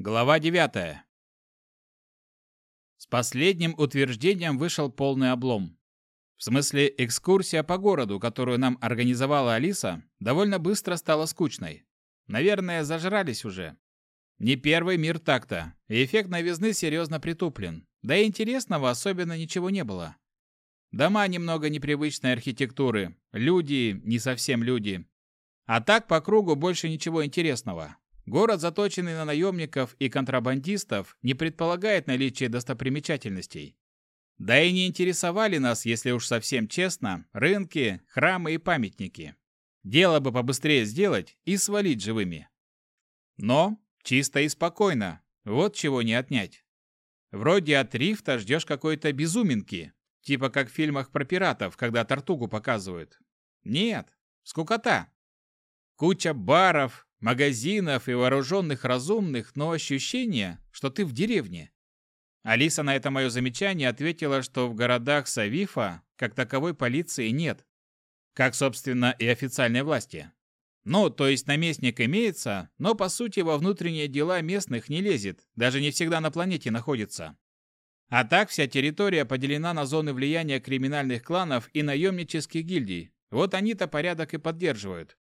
Глава 9. С последним утверждением вышел полный облом. В смысле, экскурсия по городу, которую нам организовала Алиса, довольно быстро стала скучной. Наверное, зажрались уже. Не первый мир так-то, и эффект новизны серьезно притуплен. Да и интересного особенно ничего не было. Дома немного непривычной архитектуры, люди не совсем люди. А так по кругу больше ничего интересного. Город, заточенный на наемников и контрабандистов, не предполагает наличие достопримечательностей. Да и не интересовали нас, если уж совсем честно, рынки, храмы и памятники. Дело бы побыстрее сделать и свалить живыми. Но чисто и спокойно, вот чего не отнять. Вроде от рифта ждешь какой-то безуминки, типа как в фильмах про пиратов, когда тортугу показывают. Нет, скукота. Куча баров, магазинов и вооруженных разумных, но ощущение, что ты в деревне. Алиса на это мое замечание ответила, что в городах Савифа как таковой полиции нет. Как, собственно, и официальной власти. Ну, то есть наместник имеется, но по сути во внутренние дела местных не лезет, даже не всегда на планете находится. А так вся территория поделена на зоны влияния криминальных кланов и наемнических гильдий. Вот они-то порядок и поддерживают.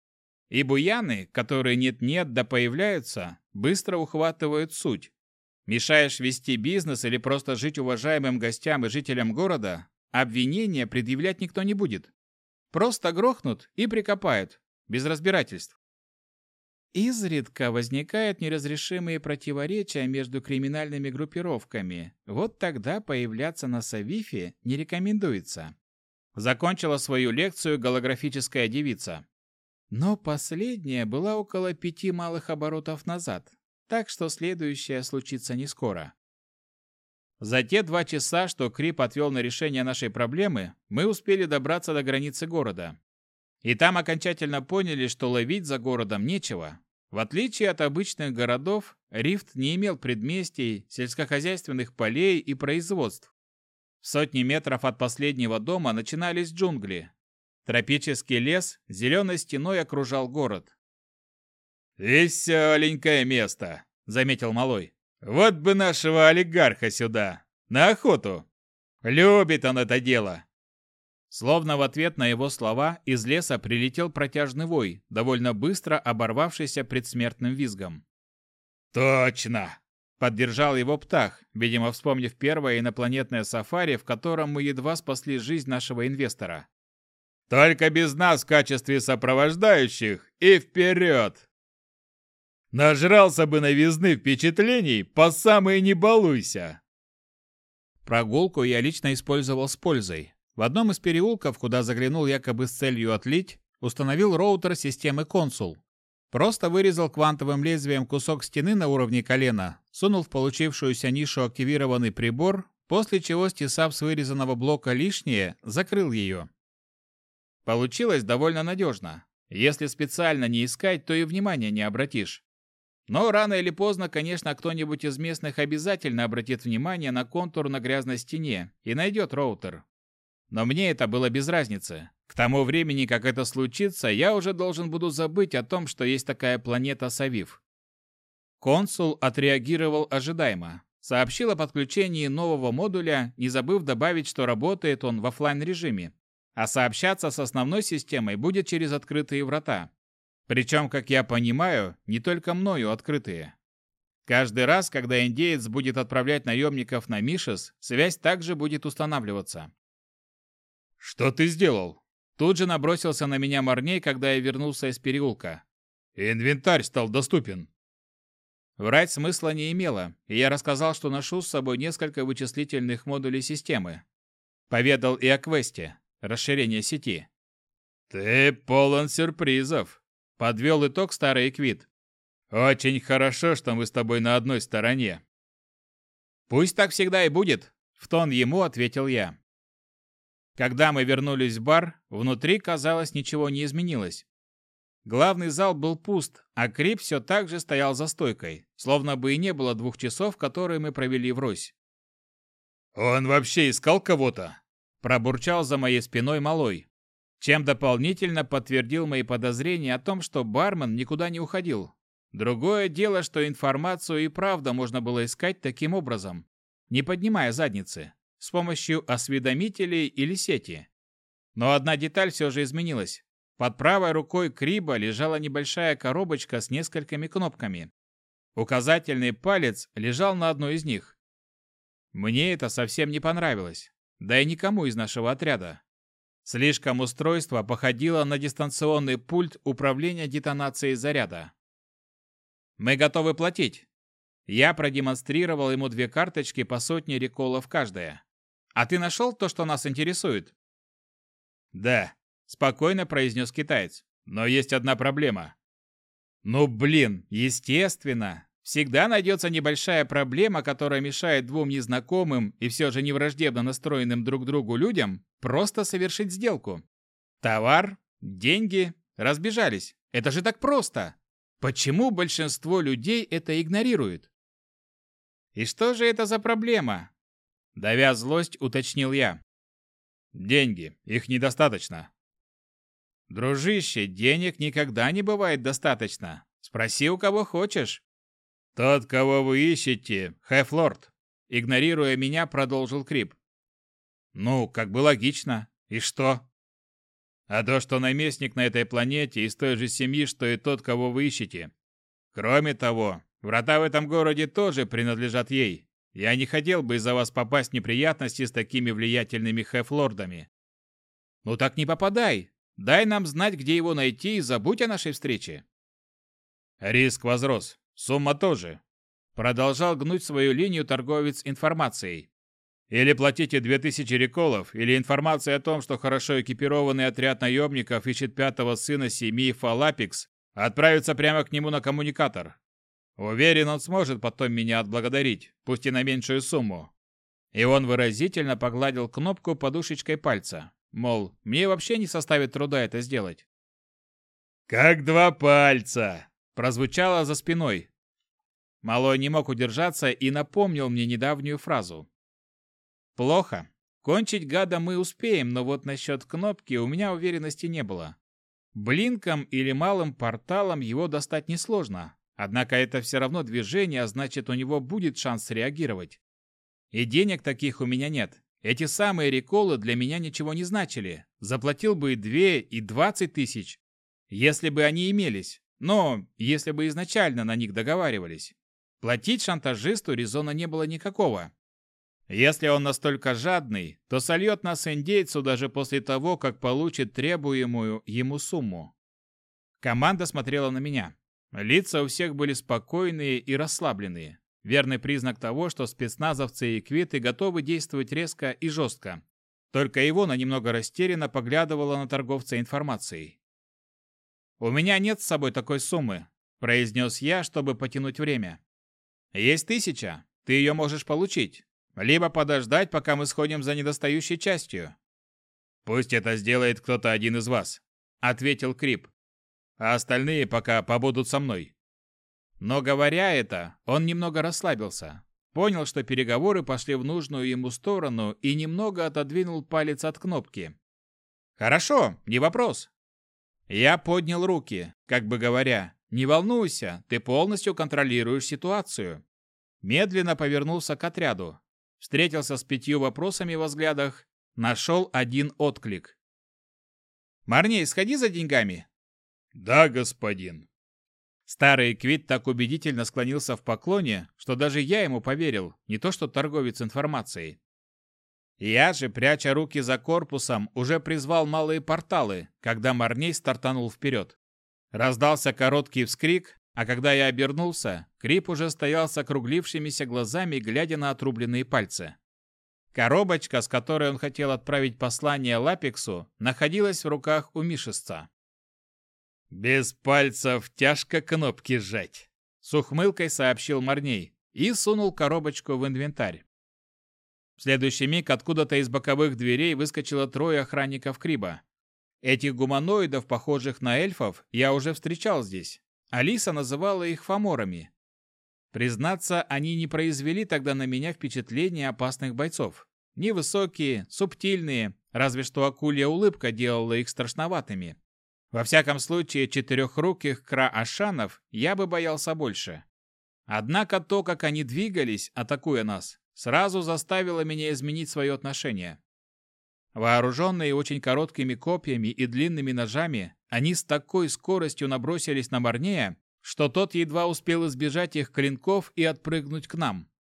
И буяны, которые нет-нет да появляются, быстро ухватывают суть. Мешаешь вести бизнес или просто жить уважаемым гостям и жителям города, обвинения предъявлять никто не будет. Просто грохнут и прикопают, без разбирательств. Изредка возникают неразрешимые противоречия между криминальными группировками. Вот тогда появляться на Савифе не рекомендуется. Закончила свою лекцию голографическая девица. Но последняя была около пяти малых оборотов назад, так что следующая случится не скоро. За те два часа, что Крип отвел на решение нашей проблемы, мы успели добраться до границы города. И там окончательно поняли, что ловить за городом нечего. В отличие от обычных городов, Рифт не имел предместий, сельскохозяйственных полей и производств. В сотни метров от последнего дома начинались джунгли, Тропический лес зеленой стеной окружал город. «Веселенькое место», — заметил Малой. «Вот бы нашего олигарха сюда, на охоту. Любит он это дело». Словно в ответ на его слова из леса прилетел протяжный вой, довольно быстро оборвавшийся предсмертным визгом. «Точно!» — поддержал его Птах, видимо, вспомнив первое инопланетное сафари, в котором мы едва спасли жизнь нашего инвестора. Только без нас в качестве сопровождающих и вперед! Нажрался бы новизны впечатлений, по самой не балуйся!» Прогулку я лично использовал с пользой. В одном из переулков, куда заглянул якобы с целью отлить, установил роутер системы «Консул». Просто вырезал квантовым лезвием кусок стены на уровне колена, сунул в получившуюся нишу активированный прибор, после чего, стесав с вырезанного блока лишнее, закрыл ее. Получилось довольно надежно. Если специально не искать, то и внимания не обратишь. Но рано или поздно, конечно, кто-нибудь из местных обязательно обратит внимание на контур на грязной стене и найдет роутер. Но мне это было без разницы. К тому времени, как это случится, я уже должен буду забыть о том, что есть такая планета Савив. Консул отреагировал ожидаемо. Сообщил о подключении нового модуля, не забыв добавить, что работает он в офлайн режиме а сообщаться с основной системой будет через открытые врата. Причем, как я понимаю, не только мною открытые. Каждый раз, когда индеец будет отправлять наемников на Мишес, связь также будет устанавливаться. «Что ты сделал?» Тут же набросился на меня Марней, когда я вернулся из переулка. «Инвентарь стал доступен». Врать смысла не имело, и я рассказал, что ношу с собой несколько вычислительных модулей системы. Поведал и о квесте расширение сети. «Ты полон сюрпризов», — подвел итог старый Квит. «Очень хорошо, что мы с тобой на одной стороне». «Пусть так всегда и будет», — в тон ему ответил я. Когда мы вернулись в бар, внутри, казалось, ничего не изменилось. Главный зал был пуст, а Крип все так же стоял за стойкой, словно бы и не было двух часов, которые мы провели врозь. «Он вообще искал кого-то?» Пробурчал за моей спиной малой, чем дополнительно подтвердил мои подозрения о том, что бармен никуда не уходил. Другое дело, что информацию и правда можно было искать таким образом, не поднимая задницы, с помощью осведомителей или сети. Но одна деталь все же изменилась. Под правой рукой Криба лежала небольшая коробочка с несколькими кнопками. Указательный палец лежал на одной из них. Мне это совсем не понравилось, да и никому из нашего отряда. Слишком устройство походило на дистанционный пульт управления детонацией заряда. «Мы готовы платить». Я продемонстрировал ему две карточки по сотне реколов каждая. «А ты нашел то, что нас интересует?» «Да», — спокойно произнес китаец. «Но есть одна проблема». «Ну, блин, естественно. Всегда найдется небольшая проблема, которая мешает двум незнакомым и все же не враждебно настроенным друг другу людям просто совершить сделку. Товар, деньги, разбежались. Это же так просто. Почему большинство людей это игнорирует? И что же это за проблема? Давя злость, уточнил я. Деньги. Их недостаточно. Дружище, денег никогда не бывает достаточно. Спроси у кого хочешь. Тот, кого вы ищете, Хэфлорд. Игнорируя меня, продолжил Крип. Ну, как бы логично. И что? а то, что наместник на этой планете из той же семьи, что и тот, кого вы ищете. Кроме того, врата в этом городе тоже принадлежат ей. Я не хотел бы из-за вас попасть в неприятности с такими влиятельными хефлордами. Ну так не попадай. Дай нам знать, где его найти и забудь о нашей встрече. Риск возрос. Сумма тоже. Продолжал гнуть свою линию торговец информацией. Или платите 2000 реколов, или информация о том, что хорошо экипированный отряд наемников ищет пятого сына семьи Фалапикс, отправится прямо к нему на коммуникатор. Уверен, он сможет потом меня отблагодарить, пусть и на меньшую сумму. И он выразительно погладил кнопку подушечкой пальца. Мол, мне вообще не составит труда это сделать. «Как два пальца!» Прозвучало за спиной. Малой не мог удержаться и напомнил мне недавнюю фразу. Плохо. Кончить гада мы успеем, но вот насчет кнопки у меня уверенности не было. Блинком или малым порталом его достать несложно, однако это все равно движение, а значит у него будет шанс реагировать. И денег таких у меня нет. Эти самые реколы для меня ничего не значили. Заплатил бы и две, и двадцать тысяч, если бы они имелись. Но если бы изначально на них договаривались. Платить шантажисту резона не было никакого. Если он настолько жадный, то сольет нас индейцу даже после того, как получит требуемую ему сумму. Команда смотрела на меня. Лица у всех были спокойные и расслабленные. Верный признак того, что спецназовцы и квиты готовы действовать резко и жестко. Только Ивона немного растерянно поглядывала на торговца информацией. «У меня нет с собой такой суммы», – произнес я, чтобы потянуть время. «Есть тысяча. Ты ее можешь получить либо подождать, пока мы сходим за недостающей частью. Пусть это сделает кто-то один из вас, ответил Крип. А остальные пока побудут со мной. Но говоря это, он немного расслабился. Понял, что переговоры пошли в нужную ему сторону и немного отодвинул палец от кнопки. «Хорошо, не вопрос». Я поднял руки, как бы говоря, «Не волнуйся, ты полностью контролируешь ситуацию». Медленно повернулся к отряду встретился с пятью вопросами во взглядах, нашел один отклик. «Марней, сходи за деньгами!» «Да, господин!» Старый Квит так убедительно склонился в поклоне, что даже я ему поверил, не то что торговец информацией. Я же, пряча руки за корпусом, уже призвал малые порталы, когда Марней стартанул вперед. Раздался короткий вскрик, а когда я обернулся, Крип уже стоял с округлившимися глазами, глядя на отрубленные пальцы. Коробочка, с которой он хотел отправить послание Лапексу, находилась в руках у Мишесца. «Без пальцев тяжко кнопки сжать», — с ухмылкой сообщил Марней и сунул коробочку в инвентарь. В следующий миг откуда-то из боковых дверей выскочило трое охранников Криба. Этих гуманоидов, похожих на эльфов, я уже встречал здесь. Алиса называла их фаморами. Признаться, они не произвели тогда на меня впечатления опасных бойцов. Невысокие, субтильные, разве что акулья улыбка делала их страшноватыми. Во всяком случае, четырехруких кра-ашанов я бы боялся больше. Однако то, как они двигались, атакуя нас, сразу заставило меня изменить свое отношение. Вооруженные очень короткими копьями и длинными ножами, они с такой скоростью набросились на Марнея, что тот едва успел избежать их клинков и отпрыгнуть к нам.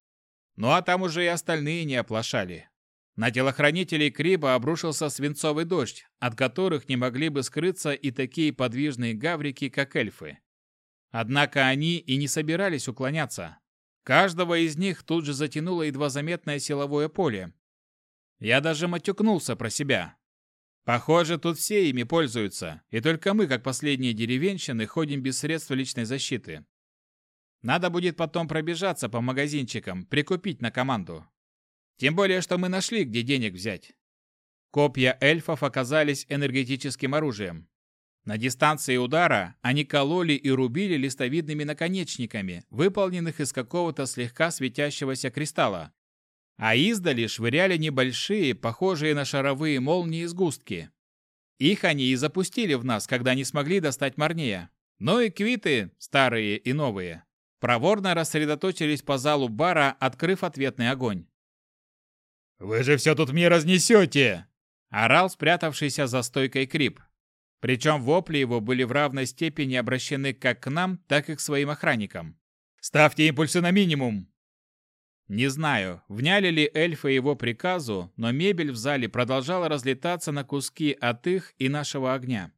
Ну а там уже и остальные не оплошали. На телохранителей Криба обрушился свинцовый дождь, от которых не могли бы скрыться и такие подвижные гаврики, как эльфы. Однако они и не собирались уклоняться. Каждого из них тут же затянуло едва заметное силовое поле. Я даже матюкнулся про себя. Похоже, тут все ими пользуются, и только мы, как последние деревенщины, ходим без средств личной защиты. Надо будет потом пробежаться по магазинчикам, прикупить на команду. Тем более, что мы нашли, где денег взять. Копья эльфов оказались энергетическим оружием. На дистанции удара они кололи и рубили листовидными наконечниками, выполненных из какого-то слегка светящегося кристалла. А издали швыряли небольшие, похожие на шаровые молнии сгустки. Их они и запустили в нас, когда не смогли достать Марнея. Но и квиты, старые и новые, проворно рассредоточились по залу бара, открыв ответный огонь. «Вы же все тут мне разнесете!» – орал спрятавшийся за стойкой Крип. Причем вопли его были в равной степени обращены как к нам, так и к своим охранникам. «Ставьте импульсы на минимум!» Не знаю, вняли ли эльфы его приказу, но мебель в зале продолжала разлетаться на куски от их и нашего огня.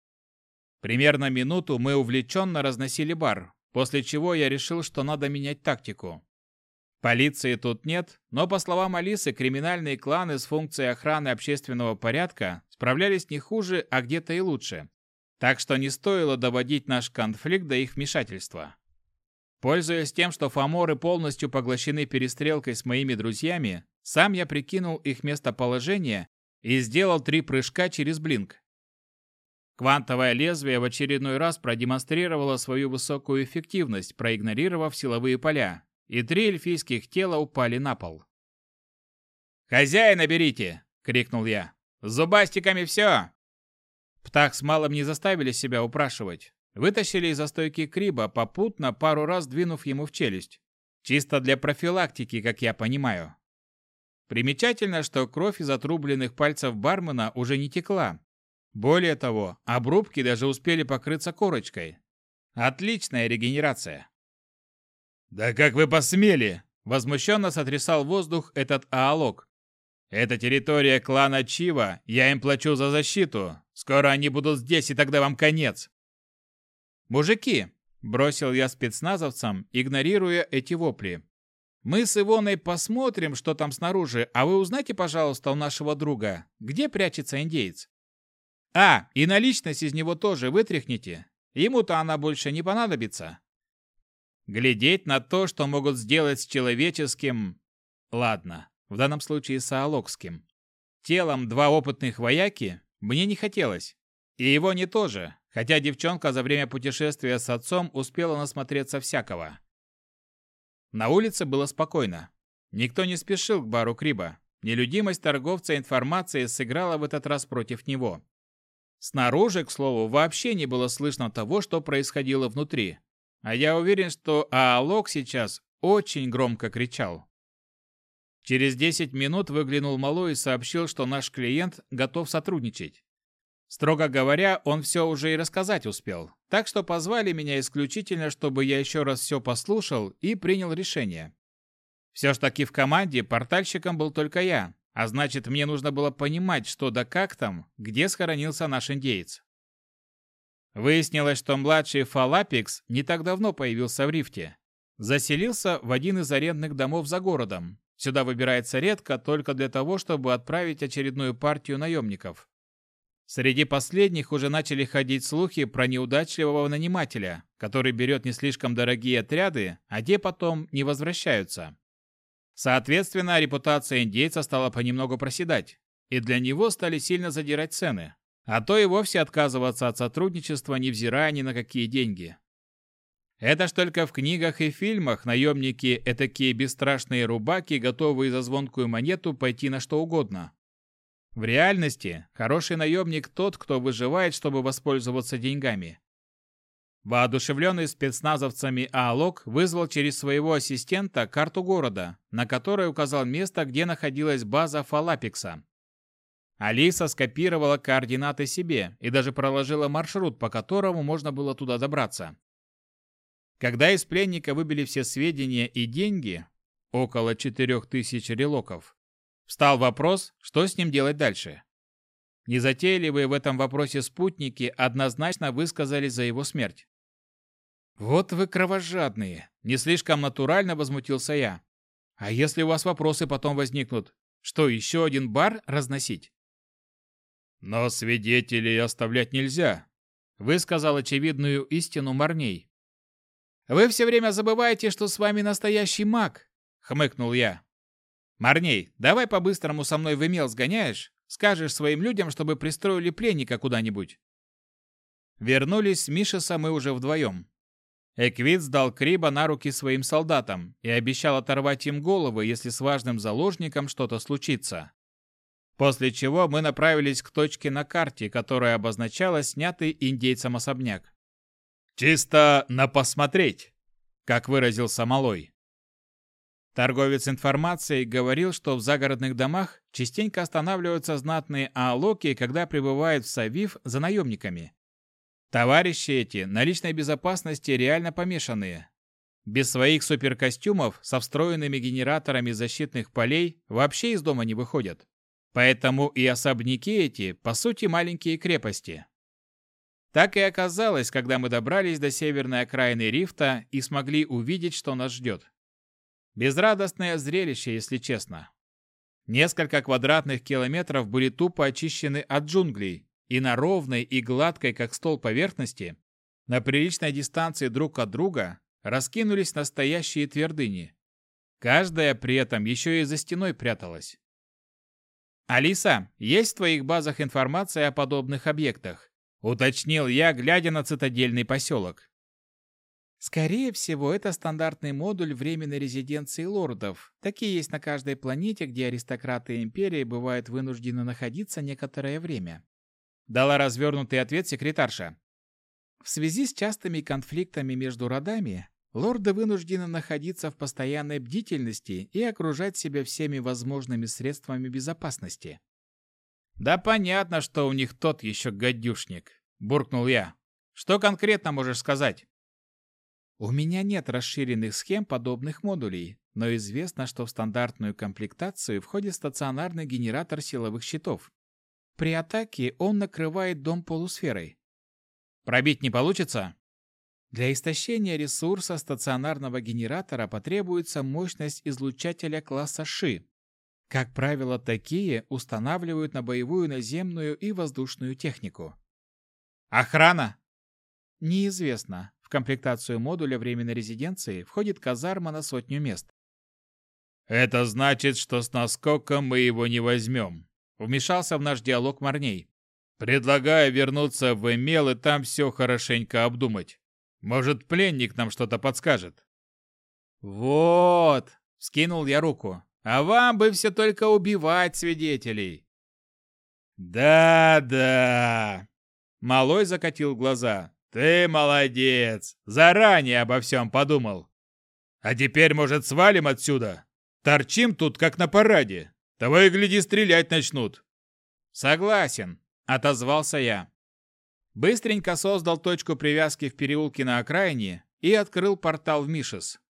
Примерно минуту мы увлеченно разносили бар, после чего я решил, что надо менять тактику. Полиции тут нет, но, по словам Алисы, криминальные кланы с функцией охраны общественного порядка справлялись не хуже, а где-то и лучше. Так что не стоило доводить наш конфликт до их вмешательства. Пользуясь тем, что фаморы полностью поглощены перестрелкой с моими друзьями, сам я прикинул их местоположение и сделал три прыжка через блинк. Квантовое лезвие в очередной раз продемонстрировало свою высокую эффективность, проигнорировав силовые поля, и три эльфийских тела упали на пол. «Хозяина берите!» — крикнул я. «С зубастиками все!» Птах с малым не заставили себя упрашивать. Вытащили из-за стойки Криба, попутно пару раз двинув ему в челюсть. Чисто для профилактики, как я понимаю. Примечательно, что кровь из отрубленных пальцев бармена уже не текла. Более того, обрубки даже успели покрыться корочкой. Отличная регенерация. «Да как вы посмели!» – возмущенно сотрясал воздух этот аалог. «Это территория клана Чива, я им плачу за защиту. Скоро они будут здесь, и тогда вам конец!» «Мужики!» – бросил я спецназовцам, игнорируя эти вопли. «Мы с Ивоной посмотрим, что там снаружи, а вы узнайте, пожалуйста, у нашего друга, где прячется индейец. А, и наличность из него тоже вытряхните. Ему-то она больше не понадобится. Глядеть на то, что могут сделать с человеческим... Ладно, в данном случае с аалокским. Телом два опытных вояки мне не хотелось. И его не тоже, хотя девчонка за время путешествия с отцом успела насмотреться всякого. На улице было спокойно. Никто не спешил к бару Криба. Нелюдимость торговца информацией сыграла в этот раз против него. Снаружи, к слову, вообще не было слышно того, что происходило внутри. А я уверен, что Аалок сейчас очень громко кричал. Через 10 минут выглянул Малой и сообщил, что наш клиент готов сотрудничать. Строго говоря, он все уже и рассказать успел, так что позвали меня исключительно, чтобы я еще раз все послушал и принял решение. Все ж таки в команде портальщиком был только я, а значит, мне нужно было понимать, что да как там, где схоронился наш индеец. Выяснилось, что младший Фалапикс не так давно появился в рифте. Заселился в один из арендных домов за городом. Сюда выбирается редко, только для того, чтобы отправить очередную партию наемников. Среди последних уже начали ходить слухи про неудачливого нанимателя, который берет не слишком дорогие отряды, а те потом не возвращаются. Соответственно, репутация индейца стала понемногу проседать, и для него стали сильно задирать цены а то и вовсе отказываться от сотрудничества, невзирая ни на какие деньги. Это ж только в книгах и фильмах наемники – этакие бесстрашные рубаки, готовые за звонкую монету пойти на что угодно. В реальности хороший наемник тот, кто выживает, чтобы воспользоваться деньгами. Воодушевленный спецназовцами Аалок вызвал через своего ассистента карту города, на которой указал место, где находилась база Фалапикса. Алиса скопировала координаты себе и даже проложила маршрут, по которому можно было туда добраться. Когда из пленника выбили все сведения и деньги, около 4000 релоков, встал вопрос, что с ним делать дальше. Незатейливые в этом вопросе спутники однозначно высказали за его смерть. «Вот вы кровожадные!» – не слишком натурально возмутился я. «А если у вас вопросы потом возникнут, что, еще один бар разносить?» «Но свидетелей оставлять нельзя», – высказал очевидную истину Марней. «Вы все время забываете, что с вами настоящий маг», – хмыкнул я. «Марней, давай по-быстрому со мной в Эмел сгоняешь, скажешь своим людям, чтобы пристроили пленника куда-нибудь». Вернулись с Мишесом мы уже вдвоем. Эквит сдал Криба на руки своим солдатам и обещал оторвать им головы, если с важным заложником что-то случится. После чего мы направились к точке на карте, которая обозначала снятый индейцем особняк. «Чисто на посмотреть», как выразился Малой. Торговец информацией говорил, что в загородных домах частенько останавливаются знатные аалоки, когда прибывают в Савив за наемниками. Товарищи эти на личной безопасности реально помешанные. Без своих суперкостюмов со встроенными генераторами защитных полей вообще из дома не выходят. Поэтому и особняки эти, по сути, маленькие крепости. Так и оказалось, когда мы добрались до северной окраины рифта и смогли увидеть, что нас ждет. Безрадостное зрелище, если честно. Несколько квадратных километров были тупо очищены от джунглей, и на ровной и гладкой, как стол поверхности, на приличной дистанции друг от друга, раскинулись настоящие твердыни. Каждая при этом еще и за стеной пряталась. «Алиса, есть в твоих базах информация о подобных объектах?» – уточнил я, глядя на цитадельный поселок. Скорее всего, это стандартный модуль временной резиденции лордов. Такие есть на каждой планете, где аристократы империи бывают вынуждены находиться некоторое время дала развернутый ответ секретарша. В связи с частыми конфликтами между родами, лорды вынуждены находиться в постоянной бдительности и окружать себя всеми возможными средствами безопасности. «Да понятно, что у них тот еще гадюшник», – буркнул я. «Что конкретно можешь сказать?» У меня нет расширенных схем подобных модулей, но известно, что в стандартную комплектацию входит стационарный генератор силовых щитов. При атаке он накрывает дом полусферой. Пробить не получится? Для истощения ресурса стационарного генератора потребуется мощность излучателя класса ШИ. Как правило, такие устанавливают на боевую наземную и воздушную технику. Охрана? Неизвестно. В комплектацию модуля временной резиденции входит казарма на сотню мест. Это значит, что с наскоком мы его не возьмем. Вмешался в наш диалог Марней. Предлагаю вернуться в Эмел и там все хорошенько обдумать. Может, пленник нам что-то подскажет. Вот, скинул я руку. А вам бы все только убивать свидетелей. Да-да. Малой закатил глаза. Ты молодец. Заранее обо всем подумал. А теперь, может, свалим отсюда? Торчим тут, как на параде. Того и гляди, стрелять начнут. Согласен, отозвался я. Быстренько создал точку привязки в переулке на окраине и открыл портал в Мишес.